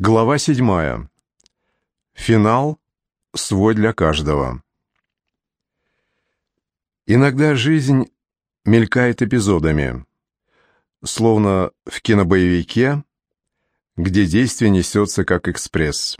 Глава седьмая. Финал свой для каждого. Иногда жизнь мелькает эпизодами, словно в кинобоевике, где действие несется как экспресс.